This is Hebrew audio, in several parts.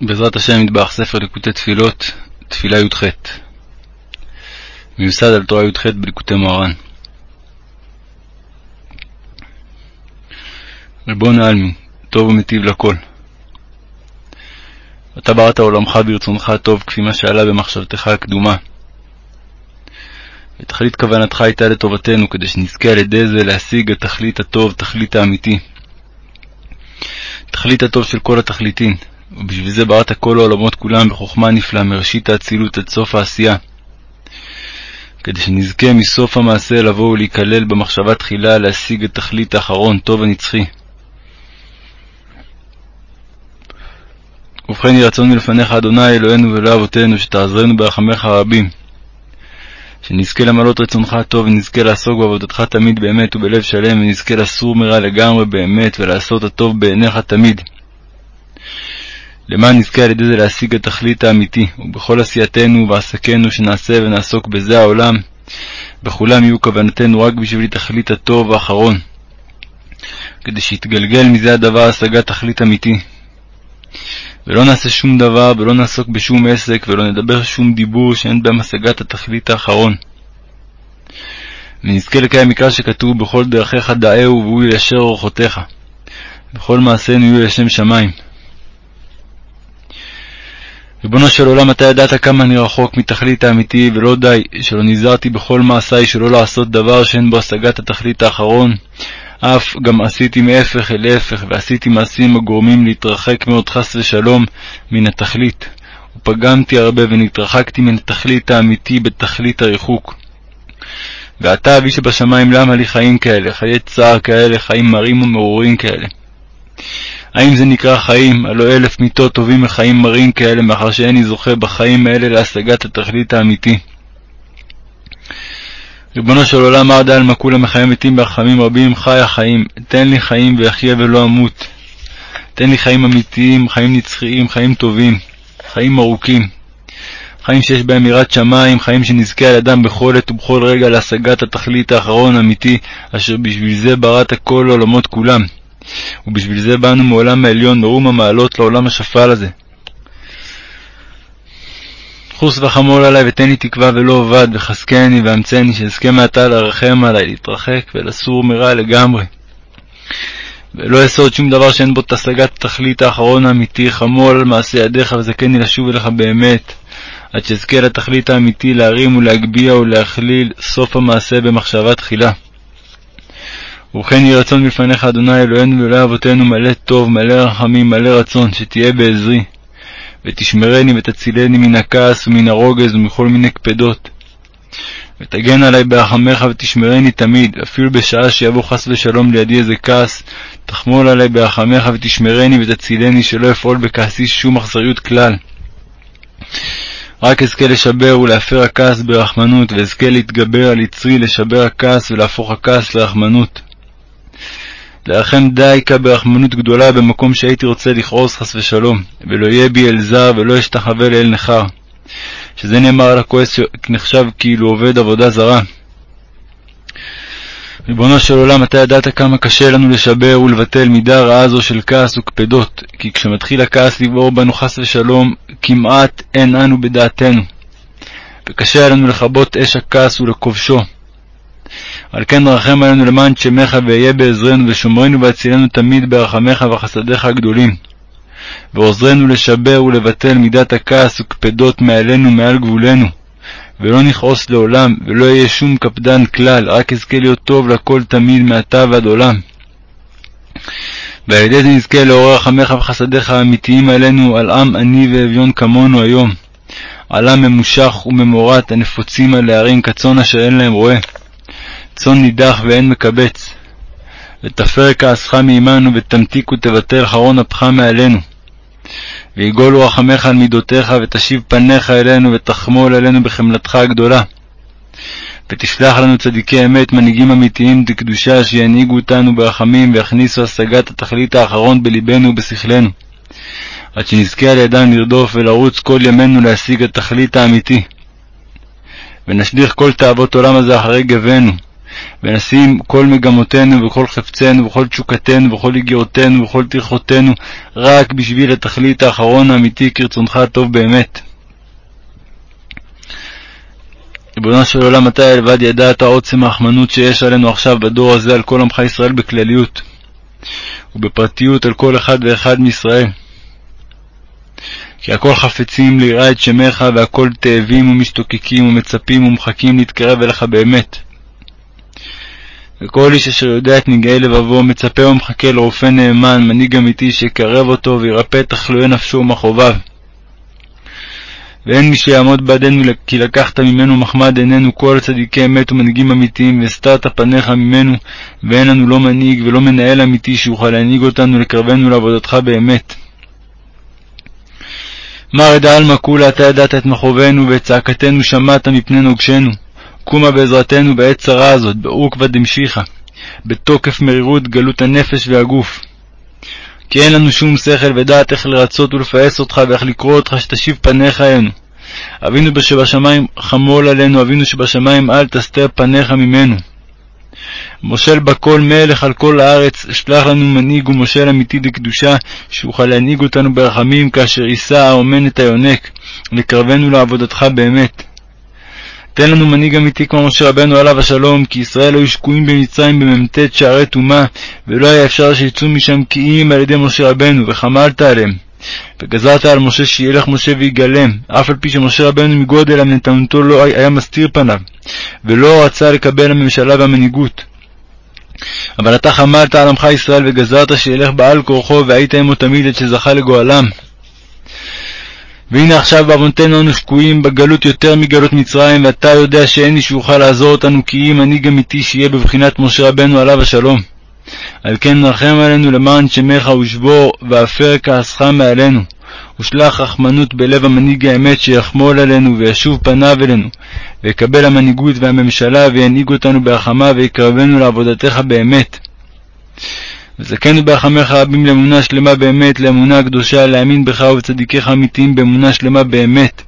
בעזרת השם מטבח ספר ליקוטי תפילות, תפילה י"ח מיוסד על תורה י"ח בליקוטי מוהר"ן ריבון העלמין, טוב ומיטיב לכל. אתה בראת עולמך ברצונך הטוב כפי מה שעלה במחשבתך הקדומה. ותכלית כוונתך הייתה לטובתנו, כדי שנזכה על ידי זה להשיג את תכלית הטוב, תכלית האמיתי. תכלית הטוב של כל התכליתים, ובשביל זה בראת כל העולמות כולם בחוכמה נפלאה מראשית האצילות עד סוף העשייה. כדי שנזכה מסוף המעשה לבוא ולהיכלל במחשבה תחילה להשיג את תכלית האחרון, טוב הנצחי. ובכן יהי רצון מלפניך, אדוני אלוהינו ואלוהי אבותינו, שתעזרנו ברחמיך הרבים. שנזכה למלות רצונך הטוב, ונזכה לעסוק בעבודתך תמיד באמת ובלב שלם, ונזכה לסור מרע לגמרי באמת, ולעשות הטוב בעיניך תמיד. למען נזכה על ידי זה להשיג את התכלית האמיתי, ובכל עשייתנו ובעסקנו שנעשה ונעסוק בזה העולם, בכולם יהיו כוונתנו רק בשביל תכלית הטוב האחרון, כדי שיתגלגל מזה הדבר השגת תכלית אמיתי. ולא נעשה שום דבר, ולא נעסוק בשום עסק, ולא נדבר שום דיבור שאין בהם השגת התכלית האחרון. ונזכה לקיים מקרא שכתוב בכל דרכיך דאהו, והוא יישר אורחותיך. בכל מעשינו יהיו לשם שמיים. ריבונו של עולם, אתה ידעת כמה אני רחוק מתכלית האמיתי, ולא די שלא נזהרתי בכל מעשיי שלא לעשות דבר שאין בו השגת התכלית האחרון, אף גם עשיתי מהפך אל הפך, ועשיתי מעשים הגורמים להתרחק מאוד חס ושלום מן התכלית, ופגמתי הרבה ונתרחקתי מן התכלית האמיתי בתכלית הריחוק. ועתה אבי שבשמיים, למה לי חיים כאלה, חיי צער כאלה, חיים מרים ומרורים כאלה? האם זה נקרא חיים, הלא אלף מיתות טובים מחיים מרים כאלה, מאחר שאיני זוכה בחיים האלה להשגת התכלית האמיתי. ריבונו של עולם, מר דל כולם מחיים מתים ברחמים רבים, חי החיים, תן לי חיים ואחיה ולא אמות. תן לי חיים אמיתיים, חיים נצחיים, חיים טובים, חיים ארוכים. חיים שיש בהם יראת שמיים, חיים שנזכה על אדם בכל עת ובכל רגע להשגת התכלית האחרון האמיתי, אשר בשביל זה בראת כל העולמות כולם. ובשביל זה באנו מעולם העליון, מרום המעלות לעולם השפל הזה. חוס וחמול עלי ותן לי תקווה ולא אבד, וחזקני ואמצני, שאזכה מעתה לרחם עלי, להתרחק ולסור מרע לגמרי. ולא אעשות שום דבר שאין בו את השגת התכלית האחרון האמיתי, חמול על מעשה ידיך וזכני לשוב אליך באמת, עד שאזכה לתכלית האמיתי להרים ולהגביה ולהכליל סוף המעשה במחשבה תחילה. ובכן יהי רצון מלפניך, אדוני אלוהינו ואלוהי אבותינו, מלא טוב, מלא רחמים, מלא רצון, שתהיה בעזרי, ותשמרני ותצילני מן הכעס ומן הרוגז ומכל מיני קפדות. ותגן עלי ברחמך ותשמרני תמיד, אפילו בשעה שיבוא חס ושלום לידי איזה כעס, תחמול עלי ברחמך ותשמרני ותצילני, שלא אפעול בכעסי שום אכזריות כלל. רק אזכה לשבר ולהפר הכעס ברחמנות, ואזכה להתגבר על יצרי לשבר הכעס ולהפוך הכעס לרחמנות. לרחם דייקה ברחמנות גדולה במקום שהייתי רוצה לכעוס חס ושלום, ולא יהיה בי אל זר ולא אשתחווה לאל נכר. שזה נאמר על הכועס נחשב כאילו עובד עבודה זרה. ריבונו של עולם, אתה ידעת כמה קשה לנו לשבר ולבטל מידה רעה זו של כעס וקפדות, כי כשמתחיל הכעס לבעור בנו חס ושלום, כמעט אין אנו בדעתנו. וקשה היה לנו לכבות אש הכעס ולכובשו. על כן רחם עלינו למען שמך ואהיה בעזרנו ושומרנו והצילנו תמיד ברחמיך וחסדיך הגדולים. ועוזרנו לשבר ולבטל מידת הכעס וקפדות מעלינו מעל גבולנו. ולא נכעוס לעולם, ולא יהיה שום קפדן כלל, רק אזכה להיות טוב לכל תמיד מעתה ועד עולם. ועל ידי זה נזכה לעורר רחמך וחסדיך האמיתיים עלינו, על עם עני ואביון כמונו היום. על עם ממושך וממורט הנפוצים על הערים כצאן אשר אין להם רועה. צאן נידח ואין מקבץ. ותפר כעסך מעמנו, ותמתיק ותבטל חרון אפך מעלינו. ויגולו רחמך על מידותיך, ותשיב פניך אלינו, ותחמול עלינו בחמלתך הגדולה. ותשלח לנו צדיקי אמת, מנהיגים אמיתיים דקדושה, שינהיגו אותנו ברחמים, ויכניסו השגת התכלית האחרון בלבנו ובשכלנו. עד שנזכה על ידם לרדוף ולרוץ כל ימינו להשיג התכלית האמיתי. ונשליך כל תאוות עולם הזה אחרי גבנו, ונשים כל מגמותינו וכל חפצנו וכל תשוקתנו וכל יגיעותינו וכל טרחותינו רק בשביל התכלית האחרון האמיתי כרצונך הטוב באמת. ריבונו של עולם, אתה לבד ידעת עוצם הרחמנות שיש עלינו עכשיו בדור הזה על כל עמך ישראל בכלליות, ובפרטיות על כל אחד ואחד מישראל. כי הכל חפצים ליראה את שמך, והכל תאבים ומשתוקקים ומצפים ומחכים להתקרב אליך באמת. וכל איש אשר יודע את נגעי לבבו, מצפה ומחכה לרופא נאמן, מנהיג אמיתי, שיקרב אותו וירפא תחלואי נפשו ומכאוביו. ואין מי שיעמוד בעדנו כי לקחת ממנו מחמד עינינו כל צדיקי אמת ומנהיגים אמיתיים, והסתרת פניך ממנו, ואין לנו לא מנהיג ולא מנהל אמיתי שיוכל להנהיג אותנו לקרבנו לעבודתך באמת. מר אדע עלמא כולה, אתה ידעת את מכאובינו ואת צעקתנו שמעת מפני נוגשנו. קומה בעזרתנו בעת צרה הזאת, בעוקבא דמשיחא, בתוקף מרירות גלות הנפש והגוף. כי אין לנו שום שכל ודעת איך לרצות ולפעס אותך ואיך לקרוא אותך שתשיב פניך אלינו. אבינו שבשמיים חמול עלינו, אבינו שבשמיים אל תסתר פניך ממנו. מושל בכל מלך על כל הארץ, שלח לנו מנהיג ומושל אמיתי לקדושה, שיוכל להנהיג אותנו ברחמים כאשר יישא האומן את היונק, לקרבנו לעבודתך באמת. תן לנו מנהיג אמיתי כמו משה רבנו עליו השלום, כי ישראל היו שקועים במצרים במ"ט שערי טומאה, ולא היה אפשר שיצאו משם כי אם על ידי משה רבנו, וחמלת עליהם. וגזרת על משה שילך משה ויגלם, אף על פי שמשה רבנו מגודל אמנתנותו לא היה מסתיר פניו, ולא רצה לקבל הממשלה והמנהיגות. אבל אתה חמלת על עמך ישראל וגזרת שילך בעל כורחו, והיית עמו תמיד עד שזכה לגואלם. והנה עכשיו בעוונותינו אנו שקועים בגלות יותר מגלות מצרים, ואתה יודע שאין מי שיוכל לעזור אותנו כי אם מנהיג אמיתי שיהיה בבחינת משה רבנו עליו השלום. על כן נרחם עלינו למען שמך ושבור, ואפר כעסך מעלינו. ושלח רחמנות בלב המנהיג האמת שיחמול עלינו וישוב פניו אלינו, ויקבל המנהיגות והממשלה וינהיג אותנו בהחמה ויקרבנו לעבודתך באמת. וזכנו ברחמך רבים לאמונה שלמה באמת, לאמונה הקדושה, להאמין בך ובצדיקיך האמיתיים באמונה שלמה באמת.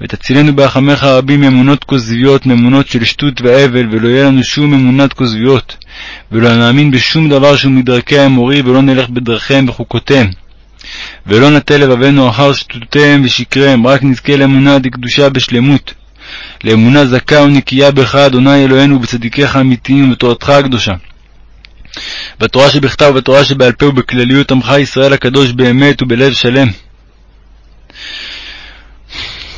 ותצילנו ברחמך רבים מאמונות כוזביות, מאמונות של שטות והבל, ולא יהיה לנו שום אמונת כוזביות, ולא נאמין בשום דבר שהוא מדרכי האמורי, ולא נלך בדרכיהם וחוקותיהם. ולא נטה לבבנו אחר שטותיהם ושקריהם, רק נזכה לאמונה דקדושה בשלמות. לאמונה זכה ונקייה בך, אדוני אלוהינו, ובצדיקיך האמיתיים ובתורתך הקדושה. בתורה שבכתב ובתורה שבעל פה ובכלליות עמך ישראל הקדוש באמת ובלב שלם.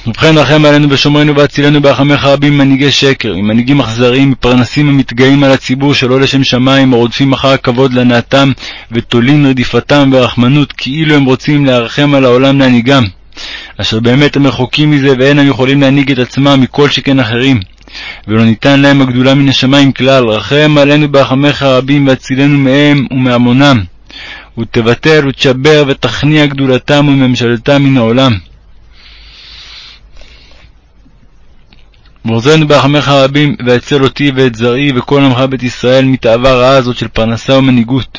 ובכן רחם עלינו ושומרנו והצילנו ברחמך רבים ממנהיגי שקר, ממנהיגים אכזריים, מפרנסים המתגאים על הציבור שלא לשם שמיים, הרודפים אחר הכבוד להנאתם, ותולים רדיפתם ברחמנות, כאילו הם רוצים להרחם על העולם להנהיגם, אשר באמת הם רחוקים מזה ואין הם יכולים להנהיג את עצמם מכל שכן אחרים. ולא ניתן להם הגדולה מן השמיים כלל, רחם עלינו ברחמך רבים והצילנו מהם ומהמונם, ותבטל ותשבר ותכניע גדולתם וממשלתם מן העולם. ועוזרנו ברחמך רבים, והצל אותי ואת זרעי וכל עמך בית ישראל מתאווה רעה הזאת של פרנסה ומנהיגות.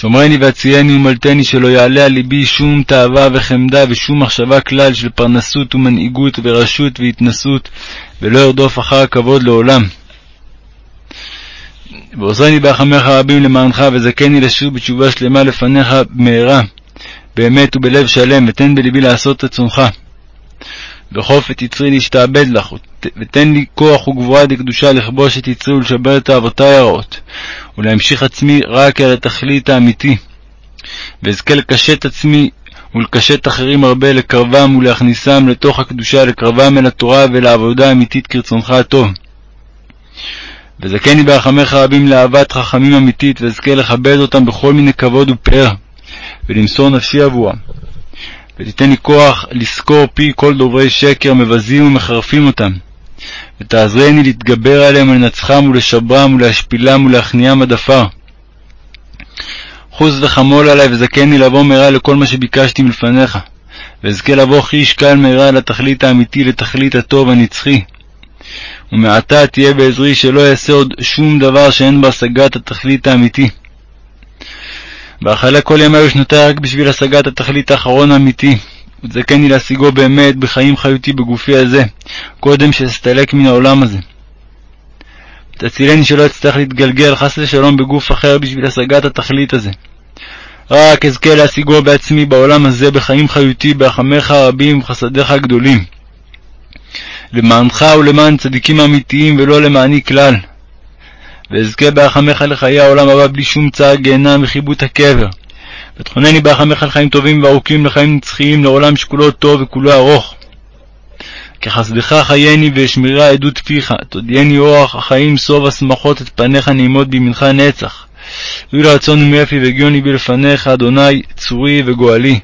שומרני והצילני ומלטני שלא יעלה על ליבי שום תאווה וחמדה ושום מחשבה כלל של פרנסות ומנהיגות ורשות והתנסות, ולא ארדוף אחר הכבוד לעולם. ועוזרני ברחמך רבים למענך, וזכני לשוב בתשובה שלמה לפניך במהרה, באמת ובלב שלם, ותן בלבי לעשות רצונך. וחוף את יצרי להשתעבד לך, ותן לי כוח וגבורה דקדושה לכבוש את יצרי ולשבר את תאוותי הרעות, ולהמשיך עצמי רק על התכלית האמיתי. ואזכה לקשט עצמי ולקשט אחרים הרבה לקרבם ולהכניסם לתוך הקדושה, לקרבם אל התורה ולעבודה האמיתית כרצונך הטוב. וזכני ברחמך רבים לאהבת חכמים אמיתית, ואזכה לכבד אותם בכל מיני כבוד ופאר, ולמסור נפשי עבורם. ותיתן לי כוח לזכור פי כל דוברי שקר מבזים ומחרפים אותם. ותעזרני להתגבר עליהם ולנצחם ולשברם ולהשפילם ולהכניעם עד עפר. חוס וחמול עלי וזכני לבוא מהרה לכל מה שביקשתי מלפניך, ואזכה לבוא חיש קל מהרה לתכלית האמיתי, לתכלית הטוב הנצחי. ומעתה תהיה בעזרי שלא אעשה עוד שום דבר שאין בהשגת התכלית האמיתי. ואכלה כל ימי ושנותי רק בשביל השגת התכלית האחרון האמיתי, ותזכני להשיגו באמת בחיים חיותי בגופי הזה, קודם שאסתלק מן העולם הזה. תצילני שלא אצטרך להתגלגל חס ושלום בגוף אחר בשביל השגת התכלית הזה. רק אזכה להשיגו בעצמי בעולם הזה בחיים חיותי ברחמיך הרבים ובחסדיך הגדולים. למענך ולמען צדיקים אמיתיים ולא למעני כלל. ואזכה ברחמך לחיי העולם הבא בלי שום צער גיהנם וחיבוט הקבר. ותכונני ברחמך לחיים טובים וארוכים לחיים נצחיים לעולם שכולו טוב וכולו ארוך. כחסדך חייני ואשמרה עדות פיך, תודיעני אורח החיים סוב השמחות את פניך נעימות בימינך נצח. יהיו לרצון ומיפי והגיוני בי לפניך, אדוני, צורי וגואלי.